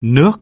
nước